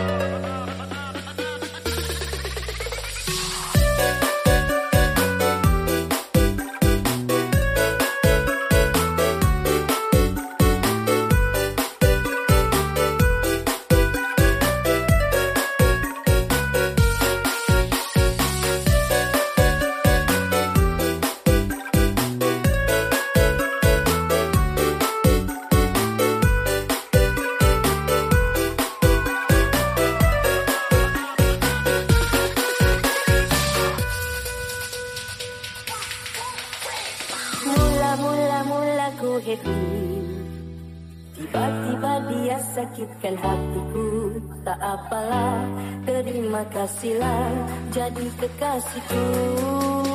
Música Tiba-tiba dia sakitkan hatiku. Tak apalah, terima kasihlah. Jadi kekasihku.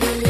when you.